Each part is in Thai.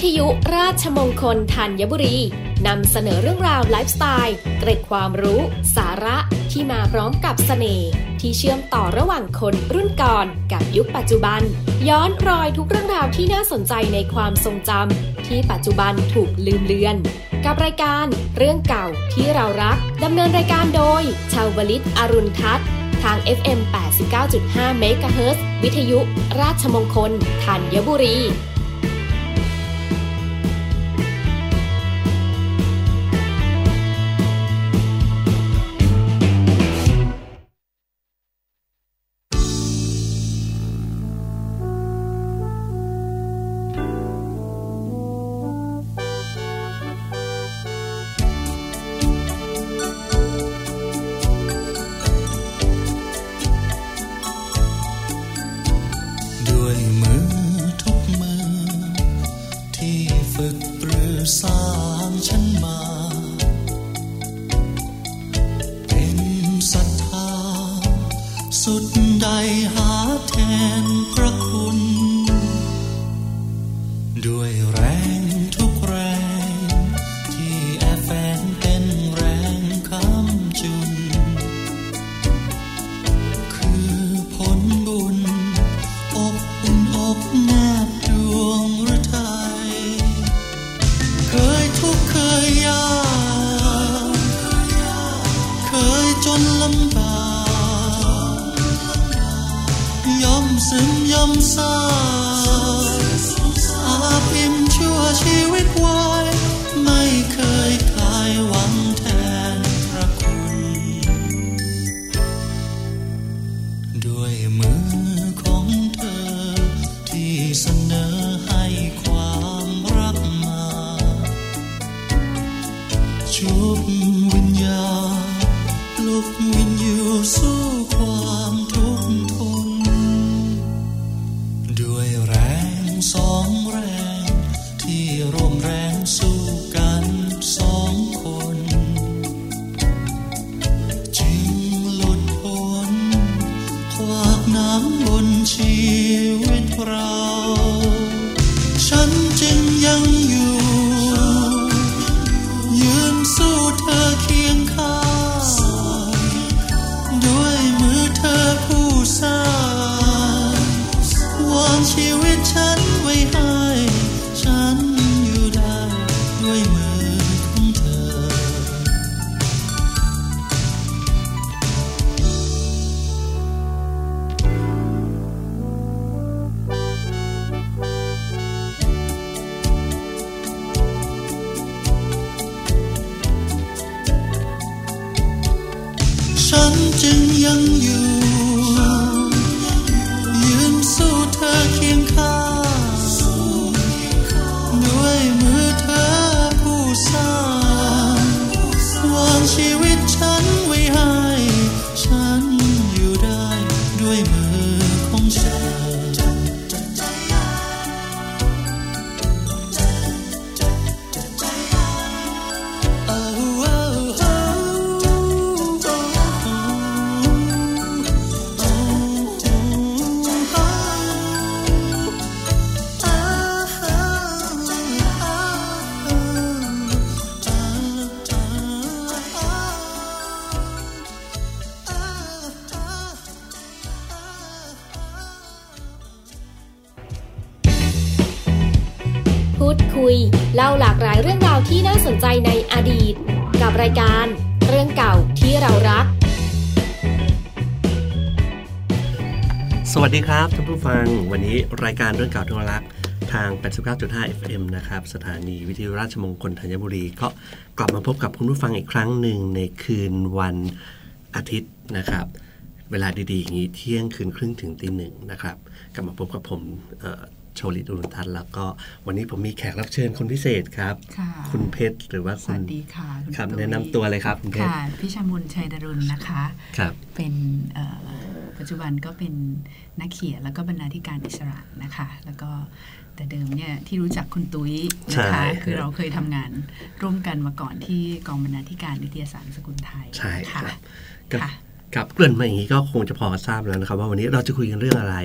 วิทยุราชมงคลธัญบุรีนำเสนอเรื่องราวไลฟ์สไตล์ เกร็ดความรู้ สาระที่มาพร้อมกับเสน่ห์ที่เชื่อมต่อระหว่างคนรุ่นก่อนกับยุคปัจจุบัน ย้อนรอยทุกเรื่องราวที่น่าสนใจในความทรงจำที่ปัจจุบันถูกลืมเลือน กับรายการเรื่องเก่าที่เรารักดำเนินรายการโดยชาวลิตอรุณทัศน์ทาง FM 89.5 MHz วิทยุ ราชมงคลธัญบุรี ยจนลำบากย่อมซึมย่ วัสดีครับท่านผู้ฟังวันนี้รายการเรื่องเก่าที่เรารักทาง 89.5 FM นะครับ สถานีวิทยุราชมงคลธัญบุรี ก็กลับมาพบกับคุณผู้ฟังอีกครั้งหนึ่งในคืนวันอาทิตย์นะครับ เวลาดีๆอย่างนี้เที่ยงคืนครึ่งถึงตีหนึ่งนะครับ กลับมาพบกับผมเอ่อโชลิดอุรุทัศน์แล้วก็วันนี้ผมมีแขกรับเชิญคนพิเศษครับค่ะณเพชรหรือว่าสคุณวัสดีค่ะณครับตุ้ยแนะนำตัวเลยครับคุณเพชรค่ะพี่ชามุนชัยดรุณนะคะครับเป็นเอ่อ ปัจจุบันก็เป็นนักเขียนแล้วก็บรรณาธิการอิสระนะคะ แล้วก็แต่เดิมเนี่ยที่รู้จักคุณตุ้ยนะคะใช่คือเราเคยทำงานร่วมกันมาก่อนที่กองบรรณาธิการนิตยสารสกุลไทยใช่ค่ะครับก็ค่ะครับเกริ่นมาอย่างนี้ก็คงจะพอทราบแล้วนะครับ ว่าวันนี้เราจะคุยกันเรื่องอะไร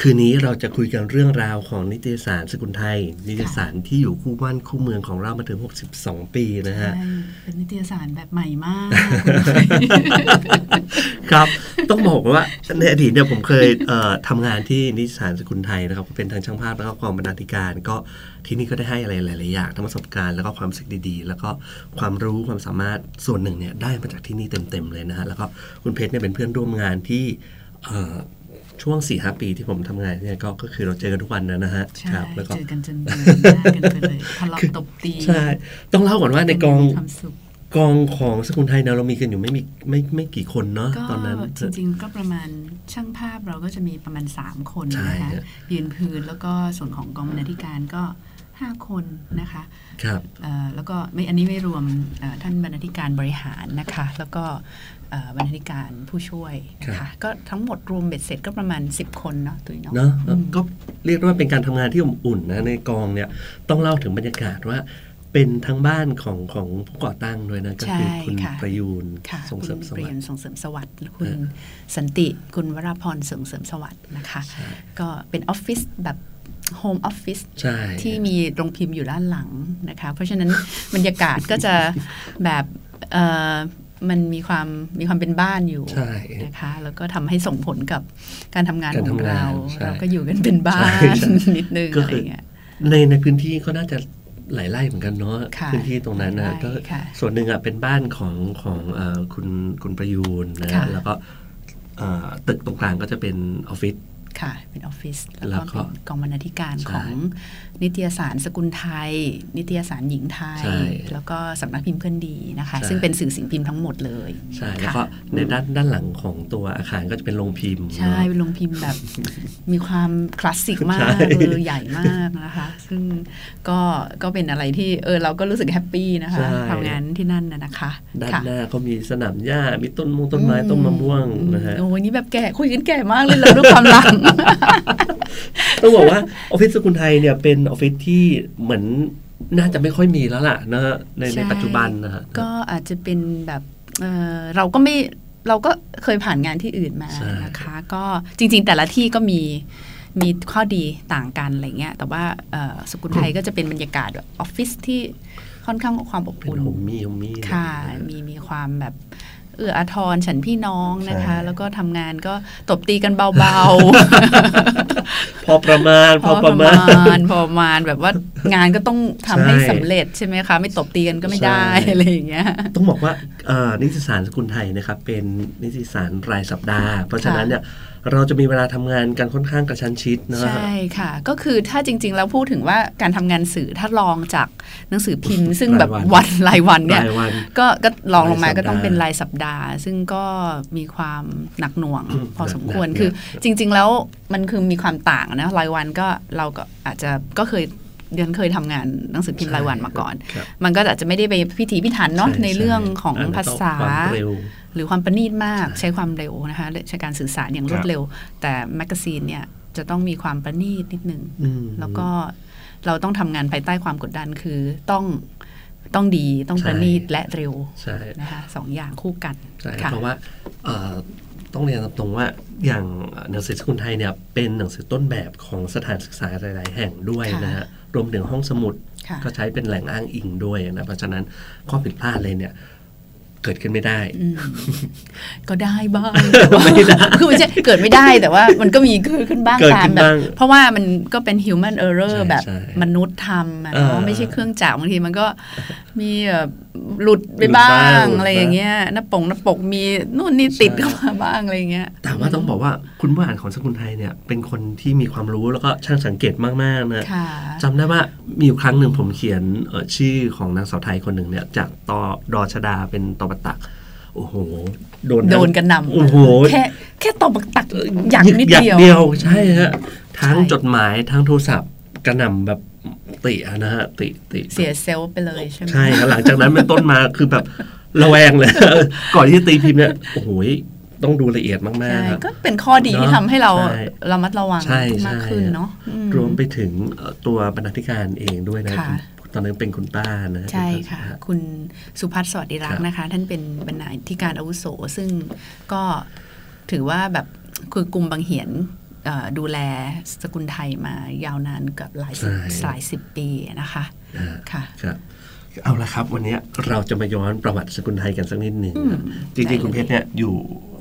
คืนนี้เราจะคุยกันเรื่องราวของนิตยสารสกุลไทย นิตยสารที่อยู่คู่บ้านคู่เมืองของเรามาถึง 62 ปีนะฮะใช่เป็นนิตยสารแบบใหม่มาก ครับต้องบอกว่าในอดีตเนี่ยผมเคยเอ่อทำงานที่นิตยสารสกุลไทยนะครับเป็นทางช่างภาพแล้วก็กองบรรณาธิการ ก็ที่นี่ก็ได้ให้อะไรหลายๆอย่างทั้งประสบการณ์แล้วก็ความรู้สึกดีๆ แล้วก็ความรู้ความสามารถส่วนหนึ่งเนี่ยได้มาจากที่นี่เต็มๆเลยนะฮะแล้วก็คุณเพชรเนี่ยเป็นเพื่อนร่วมงานที่เอ่อ ช่วง4ีหปีที่ผมทำงานเนี่ยก็ก็คือเราเจอกันทุกวันนะนะฮะใช่ครับแล้วก็เจอกันจนเบื่อหน้ากันไปเลยทะเลาะตบตีใช่ ต้องเล่าก่อนว่าในกองมีความสุขกองของสกุลไทยเนี่ยเรามีกันอยู่ไม่มีไม่ไม่กี่คนเนาะก็ตอนนั้นจริง ๆ ก็ประมาณช่างภาพเราก็จะมีประมาณ 3 คนใช่นะคะฮะยืนพื้นแล้วก็ส่วนของกองบรรณาธิการก็5คนนะคะครับเอ่อแล้วก็ไม่อันนี้ไม่รวมเอ่อท่านบรรณาธิการบริหารนะคะ แล้วก็เอ่อ บรรณาธิการผู้ช่วยนะครัคะบก็ทั้งหมดรวมเบ็ดเสร็จก็ประมาณ 10 คนเนาะตุ้ยเนาะเนาะอืมก็เรียกได้ว่าเป็นการทำงานที่อบอุ่นนะในกองเนี่ยต้องเล่าถึงบรรยากาศว่าเป็นทั้งบ้านของของผู้ก่อตั้งด้วยนะ ก็คือใช่คุณค่ะประยูนค่ะส่งเสริมสคุณเปวัลี่สยนดิ์ส่งเสริมสวัสดิ์คุณเออสันติคุณวราพรส่งเสริมสวัสดิ์นะคะใช่ก็เป็นออฟฟิศแบบโฮมออฟฟิศใช่ที่มีโรงพิมพ์อยู่ด้านหลังนะคะ เพราะฉะนั้นบรรยากาศก็จะแบบเอ่อ มันมีความมีความเป็นบ้านอยู่ใช่นะคะแล้วก็ทำให้ส่งผลกับการทำงานการของทำงานเราใช่เราก็อยู่กันเป็นบ้าใช่นใช่นิดนึงก็อะไรคือเงี้ยในในพื้นที่ก็น่าจะหลายไร่เหมือนกันเนาะค่ะพื้นที่ตรงนั้นหลายนะไร่ก็ค่ะส่วนหนึ่งอะเป็นบ้านของของเอ่อคุณคุณประยูนนะค่ะแล้วก็เอ่อตึกตรงกลางก็จะเป็นออฟฟิศค่ะเป็นออฟฟิศแล้แล้ววก็ก็เป็นกองบรรณาธิการใช่ของนิตยสารสกุลไทย นิตยสารหญิงไทยใช่แล้วก็สำนักพิมพ์เพื่อนดีนะคะใช่ซึ่งเป็นสื่อสิ่งพิมพ์ทั้งหมดเลยใช่แล้วค่ะก็ในด้านด้านหลังของตัวอาคารก็จะเป็นโรงพิมพ์ใช่เนาะเป็นโรงพิมพ์แบบมีความคลาสสิกมาใช่กเลยใหญ่มากนะคะ ซึ่งก็ก็เป็นอะไรที่เออเราก็รู้สึก happy นะคะใช่ทำงานที่นั่นนะนะคะ ด้านค่ะหน้าก็มีสนามหญ้ามีต้นมงต้นไม้ต้นมะม่วงนะฮะโอ้ยนี่แบบแก่คุยกันแก่มากเลยเราด้วยความหลังต้องบอกว่าออฟฟิศสกุลไทยเนี่ยเป็นออฟฟิศที่เหมือนน่าจะไม่ค่อยมีแล้วล่ะนะฮะในในใช่ปัจจุบันนะฮะก็อาจจะเป็นแบบเอ่อเราก็ไม่เราก็เคยผ่านงานที่อื่นมาใช่นะคะ ก็จริง ๆ แต่ละที่ก็มีมีข้อดีต่างกันอะไรเงี้ย แต่ว่าเอ่อสกุลไทยก็จะเป็นบรรยากาศแบบออฟฟิศที่ค่อนข้างความอบเป็นอุ่นโฮมมี่โฮมมี่ค่ะนฮมีมีความแบบ เอื้ออาทรฉันพี่น้องนะคะใช่แล้วก็ทำงานก็ตบตีกันเบาพอประมาณๆพอประมาณ พอประมาณแบบว่างานก็ต้องทำให้ใช่สำเร็จใช่ไหมคะ ไม่ตบตีกันก็ไม่ได้ใช่อะไรอย่างเงี้ย ต้องบอกว่าเอ่อนิติสารสกุลไทยนะครับ เป็นนิติสารรายสัปดาห์ เพราะฉะนั้นเนี่ย เราจะมีเวลาทำงานกันค่อนข้างกระชั้นชิดนะฮะใช่ค่ะ ก็คือถ้าจริง ๆ แล้วพูดถึงว่าการทำงานสื่อถ้าลองจากหนังสือพิมพ์ ซึ่งแบบรายวันวันรายวันเนี่ยรายวันก็ก็ลองลงมารายสัปดาห์ก็ต้องเป็นรายสัปดาห์ ซึ่งก็มีความหนักหน่วงอืมพอสมควรหนักๆคือเนี่ยจริง ๆ แล้วมันคือมีความต่างนะรายวันก็เราก็อาจจะก็เคย เดือนเคยทำงานหนังสือพิมพ์รายวันมาก่อนครับมันก็อาจจะไม่ได้ไปพิถีพิถันเนาะช่ในเรื่องของนนั้นภาษาต้องความเร็วหรือความประณีตมากใช่ใช้ความเร็วนะคะใช้การสื่อสารอย่างรวครัดบเร็ว แต่แมกกาซีนเนี่ยจะต้องมีความประณีตนิดนึงอืมแล้วก็เราต้องทำงานภายใต้ความกดดันคือต้องต้องดีต้องใช่ประณีตและเร็วใช่นะคะสองอย่างคู่กันใช่ค่ะเพราะว่าเอ่อ ต้องเรียนตรงๆว่าอย่างหนังสือสกุลไทยเนี่ยเป็นหนังสือต้นแบบของสถานศึกษาหลาย ๆ แห่งด้วยนะฮะรวมถึงห้องสมุดค่ะก็ใช้เป็นแหล่งอ้างอิงด้วยนะเพราะฉะนั้นข้อผิดพลาดเลยเนี่ยเกิดขึ้นไม่ได้อืมก็ได้บ้างแต่ว่าคือไม่ใช่เกิดไม่ได้แต่ว่ามันก็มีคือขึ้นบ้างเกิดตาขึ้มนแบบบ้างเพราะว่ามันก็เป็น human error ใช่แบบใช่มนุษย์ทำอะเอเนาะอไม่ใช่เครื่องจักรบางทีมันก็มีแบบ หลุดไปหลุดบ้าบ้างงอะไรอย่างเงี้ยหน้าปงหน้าปกมีนู่นนี่ติดเข้ามาบ้างอะไรอย่างเงี้ย แต่ว่าต้องบอกว่าคุณผู้อ่านของสกุลไทยเนี่ย เป็นคนที่มีความรู้แล้วก็ช่างสังเกตมากๆนะค่ะจำได้ว่ามีอยู่ครั้งหนึ่งผมเขียนเอ่อชื่อของนางสาวไทยคนหนึ่งเนี่ย จากตอดอชดาเป็นตอบักตักโอ้โห โดนโดนกันหนำโอ้โหแค่แค่ตอบบักตักอย่างนิดหยักเดียวเดียวใช่ฮะทั้งใช่จดหมายทั้งโทรศัพท์กระหน่ำแบบ ติอะนะฮะติติเสียเซลล์ไปเลยใช่ไหมใช่ครับหลังจากนั้นเป็นต้นมาคือแบบระแวงเลย ก่อนที่จะตีพิมพ์เนี่ยโอ้โหต้องดูละเอียดมากใช่ๆครับก็เป็นข้อดีที่เนอะทำให้เราใช่ระมัดระวังใช่มากใช่ขึ้นเนาะอืรวมไปถึงเอ่อตัวบรรณาธิการเองด้วยนะค่ะคุณตอนนั้นเป็นคุณป้านะใช่ค่ะรับคุณสุพัฒน์สวัสดิรักครัษ์บนะคะ ท่านเป็นบรรณาธิการอาวุโส ซึ่งก็ถือว่าแบบคือกลุ่มบางเหียนเอ่อ ดูแลสกุลไทยมายาวนานเกับหลายสิบหลายสิบปีนะคะอ่าค่ะครับเอาละครับ วันนี้เราจะมาย้อนประวัติสกุลไทยกันสักนิดหนึ่งอืมจริงได้ๆคุณเพชรเนี่ยอยู่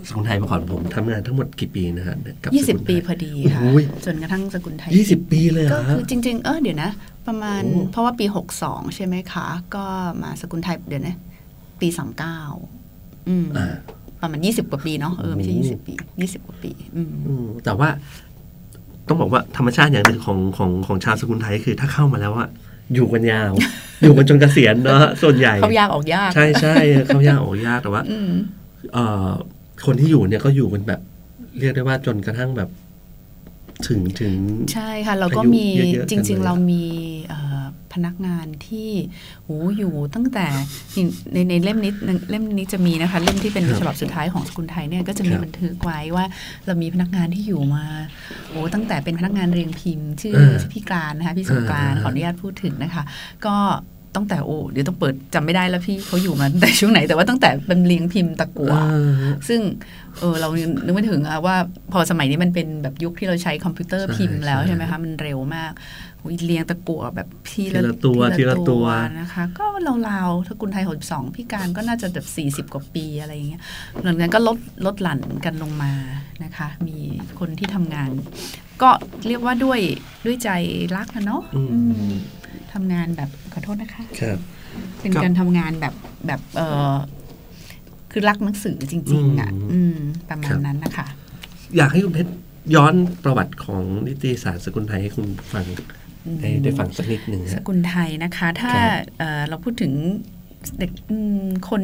สกุลไทยมาก่อนผมทำงานทั้งหมดกี่ปีนะฮะกับยี่สิบสกุลไทปีพอดีค่ะโอ้ยจนกระทั่งสกุลไทยยี่สิบปีเลยเหรก็อคือจริง ๆ เออเดี๋ยวนะ ประมาณโอ้เพราะว่าปี62ใช่ไหมคะ ก็มาสกุลไทยเดี๋ยวนะ ปี39อืมอ่า ประมาณ 20 กว่าปีเนาะเออไม่ใช่โอ้20 ปี 20 กว่าปีอืมอืมแต่ว่าต้องบอกว่าธรรมชาติอย่างหนึ่งของของของชาวสกุลไทยคือถ้าเข้ามาแล้วอะอยู่กันยาว อยู่กันจนเกษียณเนาะส่วนใหญ่เขายากออกยาก ใช่ใช่เข้ายากออกยากแต่ว่าอืมเอ่อคนที่อยู่เนี่ยก็อยู่กันแบบ เรียกได้ว่าจนกระทั่งแบบ ถึงถึง ใช่ค่ะ เราก็อายุมีเยอะๆจกันริงเลยๆเรามีเอ่อ พนักงานที่โหอยู่ตั้งแต่ในในเล่มนี้เล่มนี้จะมีนะคะเล่มที่เป็นฉบับสุดท้ายของสกุลไทยเนี่ยก็จะมีบันทึกไว้ว่าเรามีพนักงานที่อยู่มาโอ้ตั้งแต่เป็นพนักงานเรียงพิมพ์ ชื่อพี่กลานนะคะพี่สงกรานต์ขออนุญาตพูดถึงนะคะ ก็ ตั้งแต่โอ้เดี๋ยวต้องเปิดจำไม่ได้แล้วพี่เขาอยู่มาตั้งแต่ช่วงไหนแต่ว่าตั้งแต่เป็นเรียงพิมพ์ตะกัวอ่าซึ่งเออเรานึกไม่ถึงอะว่าพอสมัยนี้มันเป็นแบบยุคที่เราใช้คอมพิวเตอร์ใช่พิมพ์แล้วใช่ใช่ไหมคะมันเร็วมากอุ๊ยเรียงตะกั่วแบบทีทีละตัวทีละตัวนะคะ ก็ราวๆถ้ากุลไทย62พี่การก็น่าจะแบบ40กว่าปีอะไรอย่างเงี้ยหลังจากนั้นก็ลดลดหลั่นกันลงมานะคะ มีคนที่ทำงาน ก็เรียกว่าด้วยด้วยใจรักนะเนาะอืมอืม ทำงานแบบขอโทษนะคะครับเป็นครับการทำงานแบบแบบเออคือรักหนังสือจริง ๆอะอืมอืมประมาครัณบนั้นนะคะ อยากให้คุณเพชรย้อนประวัติของนิตยสารสกุลไทยให้คุณฟังให้ได้ฟังสักนิดหนึ่งสฮะกุลไทยนะคะ ถ้าครับเอ่อเราพูดถึงเด็กอืมคน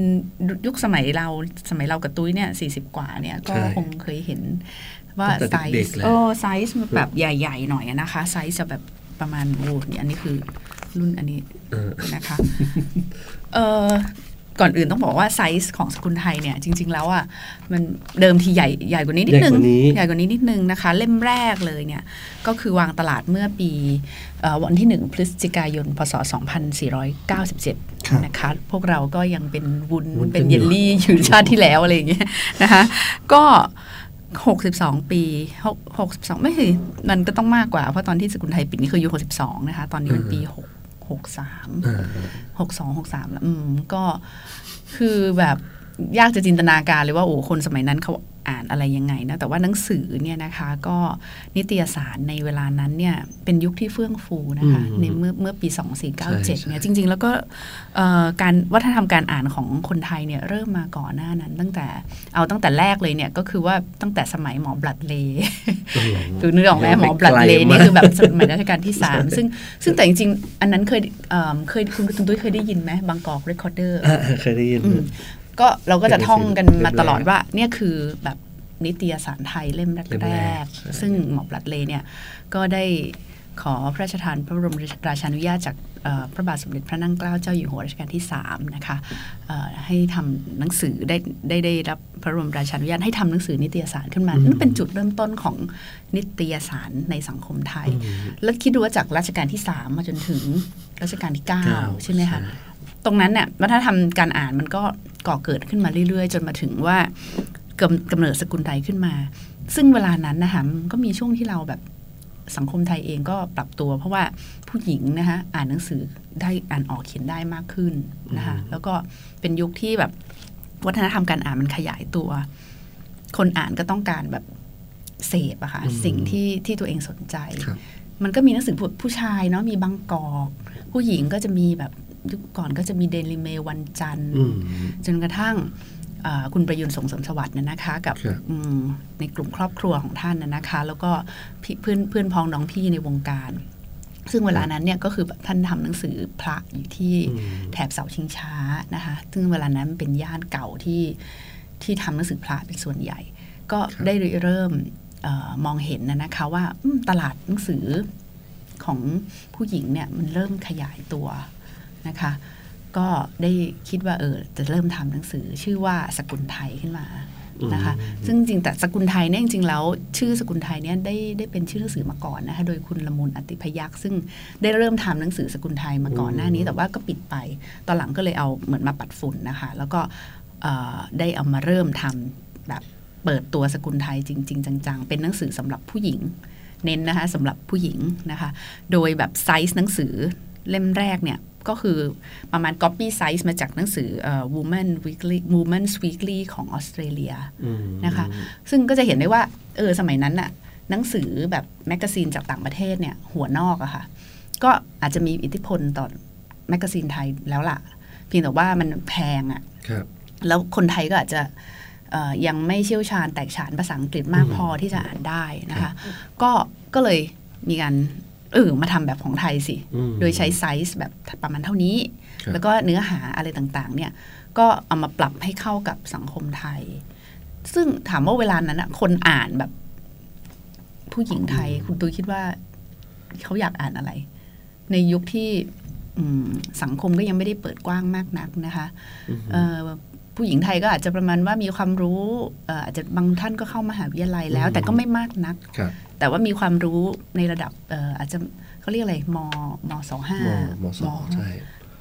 ยุคสมัยเราสมัยเรากับตุ้ยเนี่ยสี่สิบกว่าเนี่ยก็ใช่คงเคยเห็นว่าตั้งไซแต่เด็กส์ๆเลยโอ้ไซส์มันแบบใหญ่ ๆ หน่อยอะนะคะไซส์จะแบบ ประมาณโอ้นี่อันนี้คือรุ่นอันนี้เออนะคะเออก่อนอื่นต้องบอกว่าไซส์ของสกุลไทยเนี่ยจริง ๆ แล้วอะมันเดิมทีใหญ่ใหญ่กว่านี้นิดนึงใหญ่กว่านี้ใหญ่กว่านี้นิดนึงนะคะ เล่มแรกเลยเนี่ยก็คือวางตลาดเมื่อปีเอ่อวันที่ 1 พฤศจิกายน พศ 2497 นะคะ พวกเราก็ยังเป็นวุ้นวุ้นเป็นกันอยู่เยลลี่อยู่ชาติที่แล้วอะไรอย่างเงี้ยนะคะ ก็ 62 ปี6 62 ไม่ใช่มันก็ต้องมากกว่า เพราะตอนที่สกุลไทยปิดนี่คืออายุ62 นะคะ ตอนนี้มันปี 6 63อ่าหกสองหกสามแล้วอืมก็คือแบบยากจะจินตนาการเลยว่าโอ้คนสมัยนั้นเขา อ่านอะไรยังไงนะแต่ว่าหนังสือเนี่ยนะคะก็นิตยสารในเวลานั้นเนี่ยเป็นยุคที่เฟื่องฟูนะคะอืมในเมื่อเมื่อปีใช่2497เนี่ยจริง ๆ แล้วก็เอ่อการวัฒนธรรมการอ่านของคนไทยเนี่ยเริ่มมาก่อนหน้านั้น ตั้งแต่เอาตั้งแต่แรกเลยเนี่ยก็คือว่าตั้งแต่สมัยหมอบรัดเลย์คือนึกออกไหมหมอบรัดเลย์นี่คือแบบสมัยรัชกาลที่สามซึ่งซึ่งแต่จริงๆ อันนั้นเคยเอิ่มเคยคุณคุณตุ้ยเคยได้ยินไหม Bangkok Recorder อ่าเคยได้ยิน ก็เราก็จะท่องกันเป็นหนังสือมาตลอดว่า เนี่ยคือแบบนิตยสารไทยเล่มเล่มแรกแรกกใช่ๆซึ่งหมอบรัดเลย์เนี่ยก็ได้ขอพระราชทานพระบรมราชานุญาตจากเอ่อพระบาทสมเด็จพระนั่งเกล้าเจ้าอยู่หัวรัชกาลที่สามนะคะเอ่อให้ทำหนังสือได้ได้ได้รับพระบรมราชานุญาตให้ทำหนังสือนิตยสารขึ้นมานั่นเป็นจุดเริ่มต้นของนิตยสารในสังคมไทย แล้วคิดดูว่าจากรัชกาลที่สามมาจนถึงรัชกาลที่เก้าเก้าใช่ไหมคะ ตรงนั้นเนี่ยวัฒนธรรมการอ่านมันก็ก่อเกิดขึ้นมาเรื่อยๆ จนมาถึงว่ากำกำเนิดสกุลไทยขึ้นมา ซึ่งเวลานั้นนะคะมันก็มีช่วงที่เราแบบสังคมไทยเองก็ปรับตัว เพราะว่าผู้หญิงนะคะอ่านหนังสือได้อ่านออกเขียนได้มากขึ้นนะคะแล้วก็เป็นยุคที่แบบวัฒนธรรมการอ่านมันขยายตัว คนอ่านก็ต้องการแบบเสพอะค่ะอืมสิ่งที่ที่ตัวเองสนใจครับมันก็มีหนังสือผู้ผู้ชายเนาะมีบางกอก ผู้หญิงก็จะมีแบบ ยุคก่อนก็จะมีเดลิเมวันจันทร์อืมจนกระทั่งอ่าคุณประยุนส่งเสริมสวัสดิ์เนี่ยนะคะ กับครับอืมในกลุ่มครอบครัวของท่านนะนะคะ แล้วก็พี่เพื่อนเพื่อนพ้องน้องพี่ในวงการ ซึ่งเวลานั้นเนี่ยก็คือแบบท่านทำหนังสือพระอยู่ที่อืมแถบเสาชิงช้านะคะ ซึ่งเวลานั้นมันเป็นย่านเก่าที่ที่ทำหนังสือพระเป็นส่วนใหญ่ ก็ครับได้เริ่มเออมองเห็นนะนะคะว่าอืมตลาดหนังสือของผู้หญิงเนี่ยมันเริ่มขยายตัว นะคะ ก็ได้คิดว่าเออจะเริ่มทำหนังสือชื่อว่าสกุลไทยขึ้นมานะคะ ซึ่งจริงๆแต่สกุลไทยเนี่ยจริงๆแล้วชื่อสกุลไทยเนี่ยได้ได้เป็นชื่อหนังสือมาก่อนนะคะโดยคุณละมุนอติพยักษ์ซึ่งได้เริ่มทำหนังสือสกุลไทยมาก่อนหน้านี้ แต่ว่าก็ปิดไป ตอนหลังก็เลยเอาเหมือนมาปัดฝุ่นนะคะ แล้วก็เอ่อได้เอามาเริ่มทำแบบเปิดตัวสกุลไทยจริง ๆ จังๆ เป็นหนังสือสำหรับผู้หญิง เน้นนะคะสำหรับผู้หญิงนะคะ โดยแบบไซส์หนังสือเล่มแรกเนี่ย ก็คือประมาณ copy size มาจากหนังสือเอ่อ Woman Weekly Woman's Weekly ของออสเตรเลียอืมนะคะ ซึ่งก็จะเห็นได้ว่าเออสมัยนั้นน่ะหนังสือแบบ magazine จากต่างประเทศเนี่ยหัวนอกอะค่ะ ก็อาจจะมีอิทธิพลต่อ magazine ไทยแล้วล่ะ เพียงแต่ว่ามันแพงอะครับแล้วคนไทยก็อาจจะเอ่อยังไม่เชี่ยวชาญแตกฉานภาษาอังกฤษมากอืมพอที่จะอ่านได้นะคะ ก็ก็เลยมีการ เออมาทำแบบของไทยสิอืมโดยใช้ไซส์แบบประมาณเท่านี้ครับแล้วก็เนื้อหาอะไรต่างๆ เนี่ยก็เอามาปรับให้เข้ากับสังคมไทย ซึ่งถามว่าเวลานั้นอะคนอ่านแบบ ผู้หญิงไทย คุณตุ้ยคิดว่า เขาอยากอ่านอะไร ในยุคที่อืม สังคมก็ยังไม่ได้เปิดกว้างมากนักนะคะอืมเอ่อผู้หญิงไทยก็อาจจะประมาณว่ามีความรู้เอ่ออาจจะบางท่านก็เข้ามหาวิทยาลัยแล้วอืมแต่ก็ไม่มากนักครับแต่ว่ามีความรู้ในระดับเอ่ออาจจะเขาเรียกอะไรมมสองห้ามมสองใช่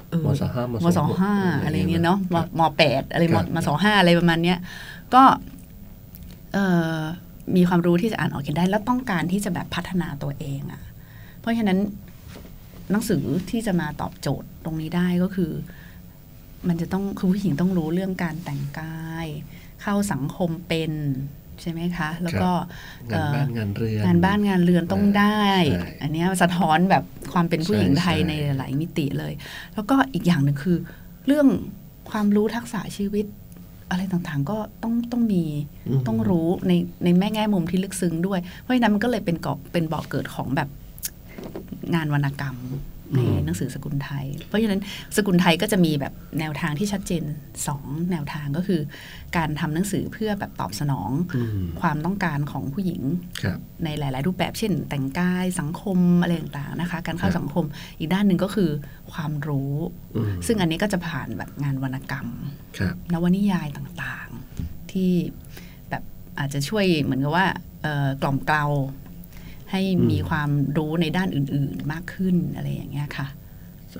เออมสองห้ามมสองห้าหกอะไรเงี้ยเนาะมครับมแปดอะไรมครับมสองห้าอะไรประมาณเนี้ยก็เอ่อมีความรู้ที่จะอ่านออกเขียนได้ แล้วต้องการที่จะแบบพัฒนาตัวเองอะ่ะเพราะฉะนั้น หนังสือที่จะมาตอบโจทย์ตรงนี้ได้ก็คือ มันจะต้องคือผู้หญิงต้องรู้เรื่องการแต่งกาย เข้าสังคมเป็นใช่ไหมคะ แล้วก็งานบ้านงานเรือนงานบ้านงานเรือนต้องได้ใช่อันเนี้ยสะท้อนแบบความเป็นผู้หญิงไทยใช่ในหลายมิติเลย แล้วก็อีกอย่างหนึ่งคือ เรื่องความรู้ทักษะชีวิตอะไรต่างๆก็ต้องต้องมีมต้องรู้ในในแม่แง่มุมที่ลึกซึ้งด้วย เพราะฉะนั้นมันก็เลยเป็นเกาะเป็นเบาะเกิดของแบบ งานวรรณกรรมในอืมหนังสือสกุลไทย เพราะฉะนั้นสกุลไทยก็จะมีแบบแนวทางที่ชัดเจนสองแนวทางก็คือ การทำหนังสือเพื่อแบบตอบสนองอืมความต้องการของผู้หญิงครับในหลาย ๆ รูปแบบเช่น แต่งกายสังคมอะไรต่างๆนะคะ การเข้าครับสังคมอีกด้านหนึ่งก็คือความรู้อืมซึ่งอันนี้ก็จะผ่านแบบงานวรรณกรรมครับนวนิยายต่างๆที่แบบอาจจะช่วยเหมือนกับว่าเอ่อกล่อมเกลา ให้มีความรู้ในด้านอื่น ๆมากขึ้นอะไรอย่างเงี้ยค่ะ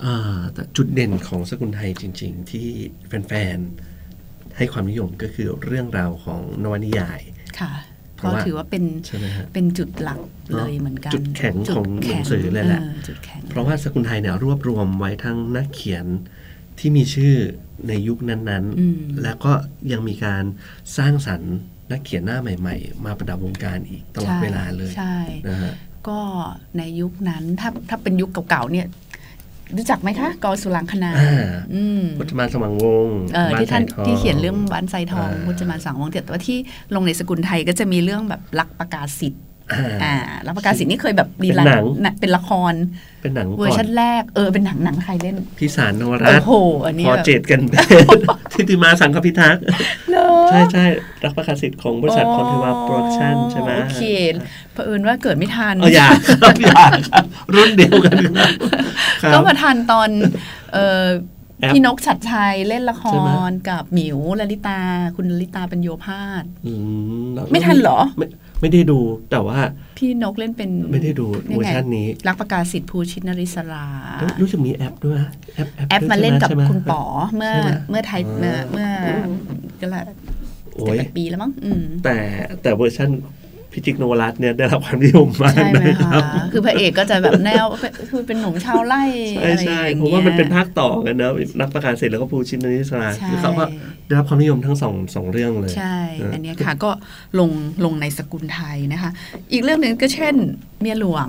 อ่าแต่จุดเด่นของสกุลไทยจริง ๆ ที่แฟนๆให้ความนิยมก็คือเรื่องราวของนวนิยายค่ะเพก็ราะว่าถือว่าเป็นใช่ไหมฮะเป็นจุดหลักเลยเหมือนกัน จุดแข็งของจุดแข็หนังสือเลยแหละจุดแข็งเพราะว่าสกุลไทยเนี่ยรวบรวมไว้ทั้งนักเขียนที่มีชื่อในยุคนั้นอืมๆแล้วก็ยังมีการสร้างสรรค์ นักเขียนหน้าใหม่ ๆ มาประดับวงการอีกตลอดใช่เวลาเลยใช่นะฮะก็ในยุคนั้นถ้าถ้าเป็นยุคเก่าๆเนี่ยรู้จักไหมคะ กอสุรังคณาอ่าอืมพจมานสว่างวงศ์เออบ้ที่ท่านไททองที่เขียนเรื่องบ้านไซทองอ่าพุทธมานสังวงศ์แต่ว่าที่ลงในสกุลไทยก็จะมีเรื่องแบบรักประกาศสิทธิ์ อ่าอ่ารักประกาศสิทธิ์นี่เคยแบบรีเป็นลัหนังนะเป็นละคร เป็นหนังเวอร์ก่อชันนแรกเออเป็นหนังหนังใครเล่นพิสารนวรัโอ้ตน์โหอันนี้พอแบบเจตกันทิติมาสังคพิทักษ์เหรอใช่ใช่รักประกาศสิทธิ์ของบริษัทคอนเทวาโปรดักชั่นใช่ไหมโอเคเผอิญว่าเกิดไม่ทันเอออยากครับอยากครับรุ่นเดียวกันครับครับก็มาทันตอนเออแอปพี่นกชัดชัยเล่นละคใช่ไหมรกับหมิวลลิตา คุณลลิตาเป็นโยภาสอืมแล้วไม่ทันเหรอ ไม่ไม่ได้ดูแต่ว่า พี่นกเล่นเป็นไม่ได้ดูนี่เวอไงร์ชันนี้ รักประกาศสิทธิ์ภูชิตนริศราแล้วรู้สึกมีแอปด้วยนะแอปแอปด้วยมาเล่นกับใช่ไหคุณป๋อเมื่อใช่ไหมเมื่อไทยอ๋อเมื่อเมื่อก็ละโอ้เจ็ดยแปดปีแล้วมั้งอืมแต่แต่เวอร์ชัน พิจิกโนวรัตน์เนี่ยได้รับความนิยมมากใช่ไหมนะคคะรับคือพระเอกก็จะแบบแนวคือเป็นหนุ่มชาวไร่ใช่อะไรใช่อย่างเพราะเงี้ยว่ามันเป็นภาคต่อกันเนอะนักประกาศเสร็จแล้วก็ภูชินนิสราใช่คือเขาก็ได้รับความนิยมทั้งสองสองเรื่องเลย ใช่เอออัอันเนี้ยค่ะก็ลงลงในสกุลไทยนะคะ อีกเรื่องหนึ่งก็เช่นเมียหลวง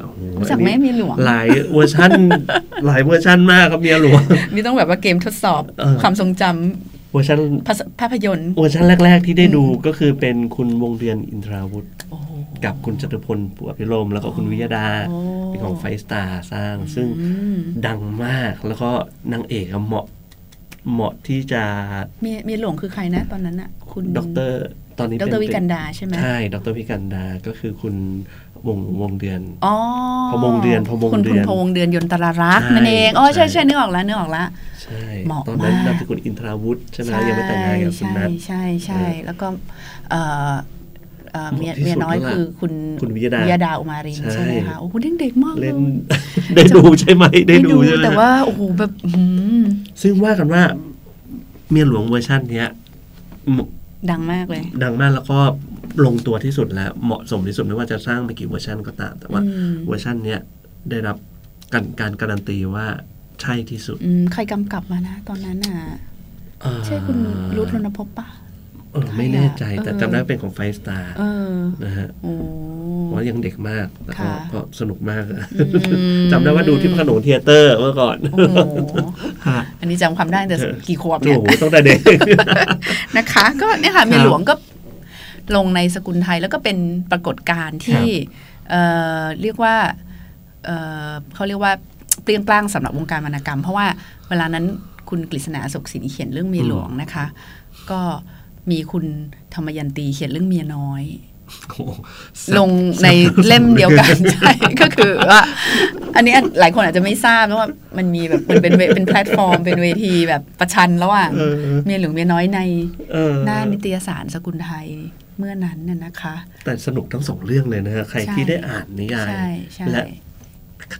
โอ้โหรู้จักไหมอันนี้เมียหลวง หหลาย version หลาย version มากครับเมียหลวงนี่ต้องแบบว่าเกมทดสอบเออความทรงจำเวอร์ชันภาษาภาพยนตร์เวอร์ชันแรก ๆ ที่ได้ดูก็คือเป็นคุณวงเดือนอินทราวุธโอ้โหกับคุณจตุพลภูอภิรมย์แล้วก็คุณวิยดาโอ้เป็นของ Five Star สร้าง ซึ่งอืมดังมากแล้วก็นางเอกอะเหมาะเหมาะที่จะเมียเมียหลวงคือใครนะตอนนั้นอะคุณด็อกเตอรตอนนี้ดเป็นรวิกันดาใช่ไหมใช่ดรวิกันดาก็คือคุณ วงวงเดือนอ๋อพวงเดือนพวงคุณเดืคุณอนพวงเดือนยนตรารักษ์ใช่นั่นเองอ๋อใช่ใช่ใช่นึกออกแล้วนึกออกแล้วใช่เหมาะตอนนั้นมากนามสกุลอินทราวุธใช่ไหมยังไม่แต่งงานกับคุณใช่นัทใช่ใช่เออแล้วก็เอ่อเอ่อเมียเหมาะที่สุดเมียน้อยแล้วล่ะคือคุณคุณวิยดาวิยดาอุมารินใช่ใช่ไหมคะโอ้โหเด็กๆมากเล่นเลยได้ดูใช่ไหมได้ดูใช่ไหมแต่ว่าโอ้โหแบบอื้อหือซึ่งว่ากันว่าเมียหลวงเวอร์ชันเนี้ยมดังมากเลย ดังมากแล้วก็ ลงตัวที่สุดแล้วเหมาะสมที่สุดไม่ว่าจะสร้างไปกี่เวอร์ชันก็ตาม แต่ว่าอืมเวอร์ชันเนี้ยได้รับการการการันตีว่าใช่ที่สุดอืมใครกำกับมานะ ตอนนั้นอะเอ่อใช่คุณรุจน์รณภพปะเออไม่แน่ใจแต่เออจำได้ว่าเป็นของ Five Star เออนะฮะโอ้เพราะยังเด็กมากแต่ก็ค่ะก็สนุกมากอืมจำได้ว่าดูที่พระโขนงเธียเตอร์เมื่อก่อนโอ้โหฮะอันนี้จำความได้แต่เออกี่ขวบโอ้เนี่ยโหต้องแต่เด็กนะคะ ก็เนี่ยค่ะครับเมียหลวงก็ ลงในสกุลไทยแล้วก็เป็นปรากฏการณ์ที่เอ่อเรียกว่าเอ่อเขาเรียกว่าเปรี้ยงปร้างสำหรับวงการวรรณกรรม เพราะว่าเวลานั้นคุณกฤษณาสุขสินเขียนเรื่องเมียหลวงนะคะ ก็มีคุณธรรมยันตีเขียนเรื่องเมียน้อยโอ้โหลงในเล่มเดียวกันใช่ก็คือว่าอันนี้หลายคนอาจจะไม่ทราบนะว่ามันมีแบบมันเป็นเวเป็นแพลตฟอร์ม เป็นเวทีแบบประชันระหว่างเออเมียหลวงเมียน้อยในเออหน้านิตยสารสกุลไทย เมื่อนั้นน่ะนะคะ แต่สนุกทั้งสองเรื่องเลยนะฮะใครใช่ที่ได้อ่านนิยายใช่ใช่และ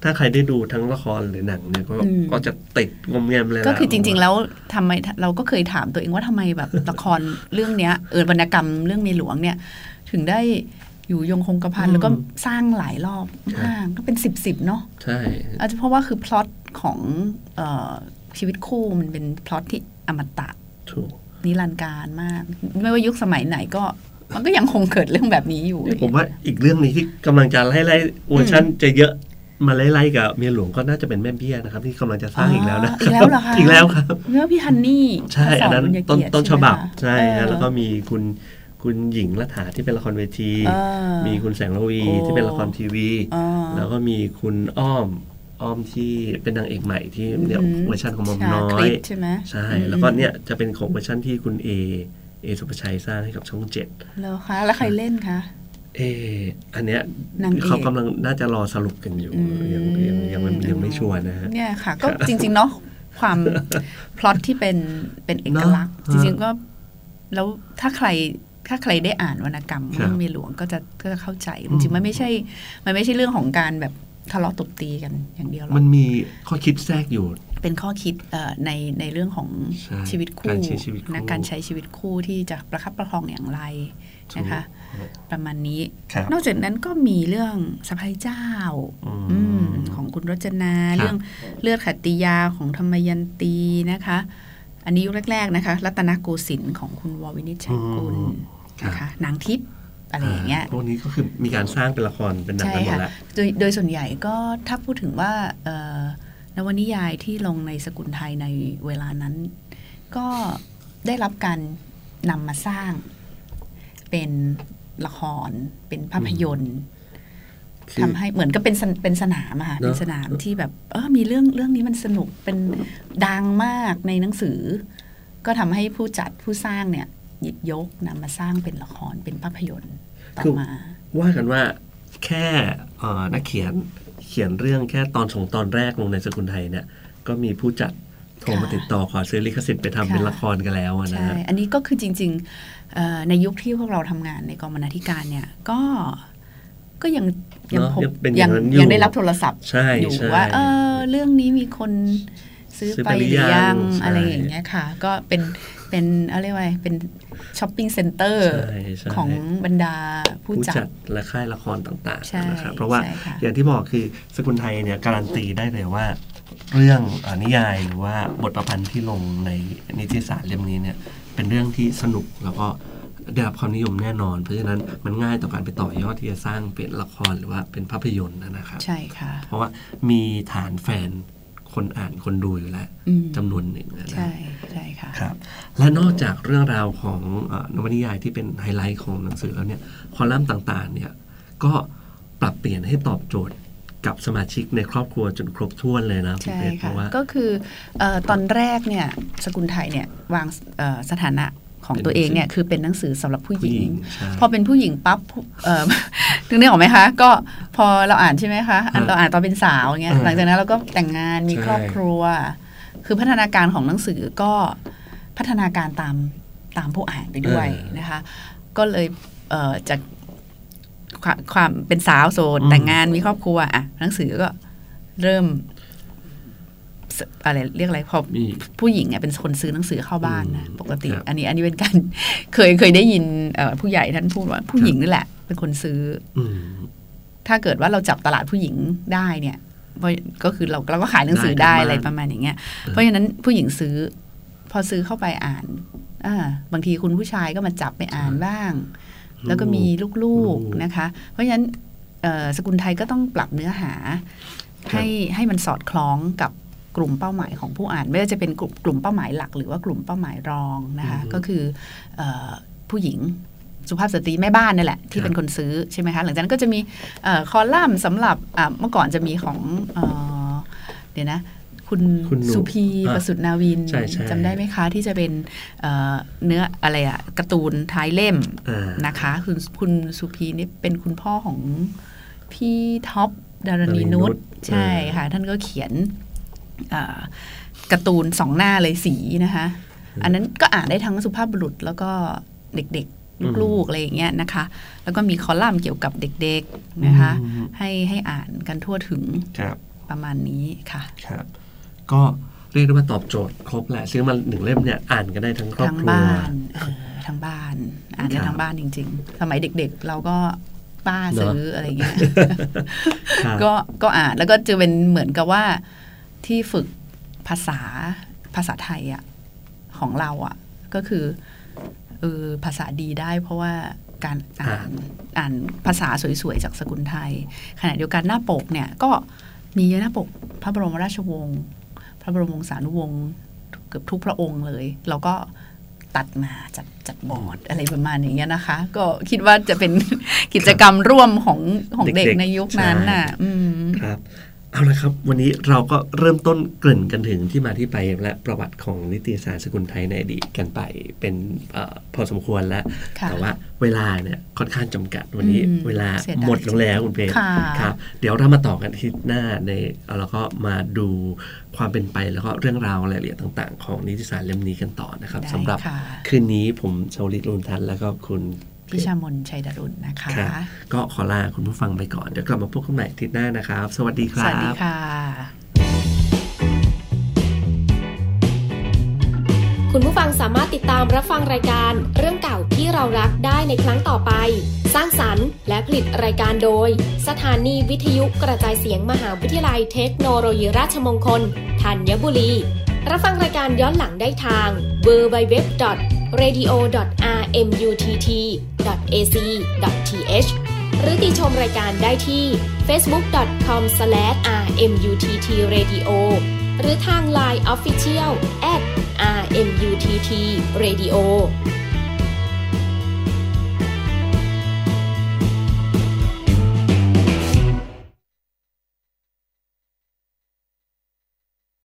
ถ้าใครได้ดูทั้งละครหรือหนังเนี่ยก็อืมก็จะติดงอมแงมเลยก็ล่ะคือจริง ๆ แล้วทำไมเราก็เคยถามตัวเองว่าทำไมแบบละครเรื่องเนี้ยเออวรรณกรรมเรื่องเมียหลวงเนี่ย ถึงได้อยู่ยงคงกระพันแล้วก็สร้างหลายรอบมากก็เป็นสิบสิบเนาะใช่อาจจะเพราะว่าคือพล็อตของเออชีวิตคู่มันเป็นพล็อตที่อมตะถูกนิรันดร์กาลมาก ไม่ว่ายุคสมัยไหนก็ มันก็ยังคงเกิดเรื่องแบบนี้อยู่ ผมว่าอีกเรื่องนี้ที่กำลังจะไล่ไล่เวอร์ชันจะเยอะมาไล่ไล่กับเมียหลวงก็น่าจะเป็นแม่เบี้ยนะครับ ที่กำลังจะสร้างอีกแล้วนะอีกแล้วเหรอคะอีกแล้วครับเรื่องพี่ฮันนี่ ใช่อันนั้นพระสบุญญต้นเกียรติต้นฉบับใช่ใช่ไหมคะฮะแล้วก็เออมีคุณคุณหญิงรัฐาที่เป็นละครเวทีเออมีคุณแสงระวีโอ้ที่เป็นละครทีวีอ๋อแล้วก็มีคุณอ้อมอ้อมที่เป็นนางเอกใหม่ที่เนี่ยอืมเวอร์ชันของหมอมชาน้อคยลิปใช่ไหมใช่อืมแล้วก็เนี่ยจะเป็นของเวอร์ชันที่คุณเอ เอสุภชัยสร้างให้กับช่องเจ็ดแล้วคะแล้วใครเล่นคะเอออันเนี้ยนางเอกเขากำลังน่าจะรอสรุปกันอยู่อืมยังยังยังยังยังไม่ชัวร์นะฮะเนี่ยค่ะ ก็จริง ๆ เนาะความพล็อตที่เป็นเป็นเอกลักษณ์เนอะจริง ๆ ก็แล้วถ้าใครถ้าใครได้อ่านวรรณกรรมครับเรื่องเมียหลวงก็จะก็จะเข้าใจ จริงๆมันไม่ใช่ มันไม่ใช่เรื่องของการแบบทะเลาะตบตีกันอย่างเดียวหรอกมันมีข้อคิดแทรกอยู่ เป็นข้อคิดเอ่อในในเรื่องของใช่ชีวิตคู่การใช้ชีวิตคู่นะการใช้ชีวิตคู่ที่จะประคับประคองอย่างไรนะคะถูกประมาณนี้ครับนอกจากนั้นก็มีเรื่องสะพายเจ้าอืมอืมของคุณรจนาครับเรื่องเลือดขัตติยาของธรรมยันตีนะคะ อันนี้ยุคแรก ๆนะคะ รัตนโกสินทร์ของคุณววินิจฉัยกุลอืมนะคะนางทิพย์อะไรอย่างเงี้ย พวกนี้ก็คือมีการสร้างเป็นละครเป็นหนังใช่กันหมดค่ะแล้วโดยโดยส่วนใหญ่ก็ถ้าพูดถึงว่าเอ่อ นวนิยายที่ลงในสกุลไทยในเวลานั้น ก็ได้รับการนำมาสร้าง เป็นละคร เป็นภาพยนตร์คือทำให้เหมือนก็เป็นสนเป็นสนามอะค่ะเนอะเป็นสนามที่แบบเออมีเรื่องเรื่องนี้มันสนุกเป็นดังมากในหนังสือ ก็ทำให้ผู้จัดผู้สร้างเนี่ยหยิบยกนำมาสร้างเป็นละครเป็นภาพยนตร์ต่อคือมาว่ากันว่าแค่เอ่อนักเขียน เขียนเรื่องแค่ตอนสองตอนแรกลงในสกุลไทยเนี่ย ก็มีผู้จัดโทรมาค่ะติดต่อขอซื้อลิขสิทธิ์ไปทำเป็นค่ะละครกันแล้วอะนะใช่ฮะอันนี้ก็คือจริงๆเอ่อในยุคที่พวกเราทำงานในกองบรรณาธิการเนี่ยก็ก็ยังยังเนอะพบยังเป็นอยัย่างนั้นอยู่ยังได้รับโทรศัพท์ใช่อยู่ใช่ว่าเออเรื่องนี้มีคนซื้อซื้อไปไปหรือหรือยังยังใช่อะไรอย่างเงี้ยค่ะ ก็เป็น เป็นอะไรยกว่าเป็น shopping center ใช่ใช่ของบรรดาผู้ผู้จัดจัดและค่ายละครต่างใช่ๆนะครับเพราะว่าใช่ค่ะอย่างที่บอกคือสกุลไทยเนี่ยการันตีได้เลยว่า เรื่องอานิยายหรือว่าบทประพันธ์ที่ลงในนิตยสารเล่มนี้เนี่ยเป็นเรื่องที่สนุกแล้วก็ได้รับความนิยมแน่นอน เพราะฉะนั้นมันง่ายต่อการไปต่อยอดที่จะสร้างเป็นละครหรือว่าเป็นภาพยนตร์นะครับ ใช่ค่ะ เพราะว่ามีฐานแฟน คนอ่านคนดูอยู่แล้วอืมจำนวนหนึ่งนะใช่ใช่ค่ะครับและนอกจากเรื่องราวของเอ่อนวนิยายที่เป็นไฮไลท์ของหนังสือแล้วเนี่ยคอลัมน์ต่างๆเนี่ยก็ปรับเปลี่ยนให้ตอบโจทย์กับสมาชิกในครอบครัวจนครบถ้วนเลยนะคุณใช่เพชรเพค่ะราะว่าก็คือเอ่อตอนแรกเนี่ยสกุลไทยเนี่ยวางเอ่อสถานะ ของตัวเองเนี่ยคือเป็นหนังสือสำหรับผู้หผู้ญิหญิงงใช่พอเป็นผู้หญิงปั๊บเอ่อนึกนึกออกไหมคะ ก็พอเราอ่านใช่ไหมคะอันฮะเราอ่านตอนเป็นสาวเงี้ยอ่าหลังจากนั้นเราก็แต่งงานมีใช่ครอบครัว คือพัฒนาการของหนังสือก็พัฒนาการตามตามผู้อ่านไปด้วยนะคะ ก็เลยเอ่อจากความความเป็นสาวโสดแต่งงานมีครอบครัวอะหนังสือก็เริ่มส อะไรเรียกอะไรพอมีผู้หญิงอะเป็นคนซื้อหนังสือเข้าบ้านนะอืมปกติครับอันนี้อันนี้เป็นการเคยเคยได้ยินเอ่อผู้ใหญ่ท่านพูดว่าผู้หญิงนี่แหละ เป็นคนซื้ออืมถ้าเกิดว่าเราจับตลาดผู้หญิงได้เนี่ยเพราะก็คือเราเราก็ขายหนังสือได้ได้อะไรมากประมาณอย่างเงี้ย เพราะฉะนั้นผู้หญิงซื้อ พอซื้อเข้าไปอ่านอ่าบางทีคุณผู้ชายก็มาจับไปอ่านบ้าง แล้วก็มีลูกลูกๆนะคะ เพราะฉะนั้นเอ่อสกุลไทยก็ต้องปรับเนื้อหา ให้ให้มันสอดคล้องกับ กลุ่มเป้าหมายของผู้อ่าน ไม่ว่าจะเป็นกลุ่มกลุ่มเป้าหมายหลัก หรือว่ากลุ่มเป้าหมายรองนะคะอืมก็คือเออผู้หญิงสุภาพสตรีแม่บ้านนี่แหละที่ครับเป็นคนซื้อใช่ไหมคะหลังจากนั้นก็จะมีเอ่อคอลัมน์สำหรับอะเมื่อก่อนจะมีของเอ่อเดี๋ยวนะคุณคุณหนูสุพีอะประสุทธิ์นาวินใช่ใช่จำได้ไหมคะ ที่จะเป็นเอ่อเนื้ออะไรอะการ์ตูนท้ายเล่มอ่านะคะ คุณคุณสุพีนี่เป็นคุณพ่อของพี่ท็อปดารณีนุชดารณีนุชใช่ค่ะ ท่านก็เขียนอ่า การ์ตูนสองหน้าเลยสีนะคะ อันนั้นก็อ่านได้ทั้งสุภาพบุรุษแล้วก็เด็กๆ ลูกๆ อะไรอย่างเงี้ยนะคะ แล้วก็มีคอลัมน์เกี่ยวกับเด็กๆนะคะอืมให้ให้อ่านกันทั่วถึงครับประมาณนี้ค่ะครับ ก็เรียกได้ว่าตอบโจทย์ครบแหละซื้อมาหนึ่งเล่มเนี่ยอ่านกันได้ทั้งครอบทั้งครัวบ้านเออทั้งบ้านอ่านได้ครับทั้งบ้านจริง ๆ สมัยเด็กๆ เราก็ป้าเนอะซื้ออะไรเงี้ยครับก็ก็อ่านแล้วก็จะเป็นเหมือนกับว่า ที่ฝึกภาษาภาษาไทยอะของเราอะก็คือเออภาษาดีได้เพราะว่าการอ่านอ่านภาษาสวยๆ จากสกุลไทย ขณะเดียวกันหน้าปกเนี่ยก็มีหน้าปกพระบรมราชวงศ์พระบรมวงศานุวงศ์เกือบทุกพระองค์เลยเราก็ตัดมาจัดจัดบอร์ดอะไรประมาณอย่างเงี้ยนะคะ ก็คิดว่าจะเป็นกิจกรรมร่วมของของเด็กเด็กๆในยุคนั้นน่ะใช่อืมครับ เอาละครับ วันนี้เราก็เริ่มต้นเกริ่นกันถึงที่มาที่ไปและประวัติของนิตยสารสกุลไทยในอดีตกันไปเป็นเออพอสมควรแล้วค่ะแต่ว่าเวลาเนี่ยค่อนข้างจำกัดวันนี้อืมเวลาเสียดายหมดลงแล้วคุณเพชรค่ะครับ เดี๋ยวเรามาต่อกันที่หน้าในแล้วก็มาดูความเป็นไปแล้วก็เรื่องราวรายละเอียดต่าง ๆ ของนิตยสารเล่มนี้กันต่อนะครับได้สำหรับค่ะคืนนี้ผมชาวลิตลุนทันแล้วก็คุณ พิชามนชัยดารุณนะคะครับก็ขอลาคุณผู้ฟังไปก่อน เดี๋ยวกลับมาพบกันใหม่อาทิตย์หน้านะครับ สวัสดีคสรับวัสดีค่ะ คุณผู้ฟังสามารถติดตามรับฟังรายการเรื่องเก่าที่เรารักได้ในครั้งต่อไป สร้างสรรค์และผลิตรายการโดย สถานีวิทยุกระจายเสียงมหาวิทยาลัยเทคโนโลยีราชมงคลธัญบุรี รับฟังรายการย้อนหลังได้ทาง www.rmutt.ac.th หรือติชมรายการได้ที่ facebook.com/rmuttradio หรือทาง Line Official @rmuttradio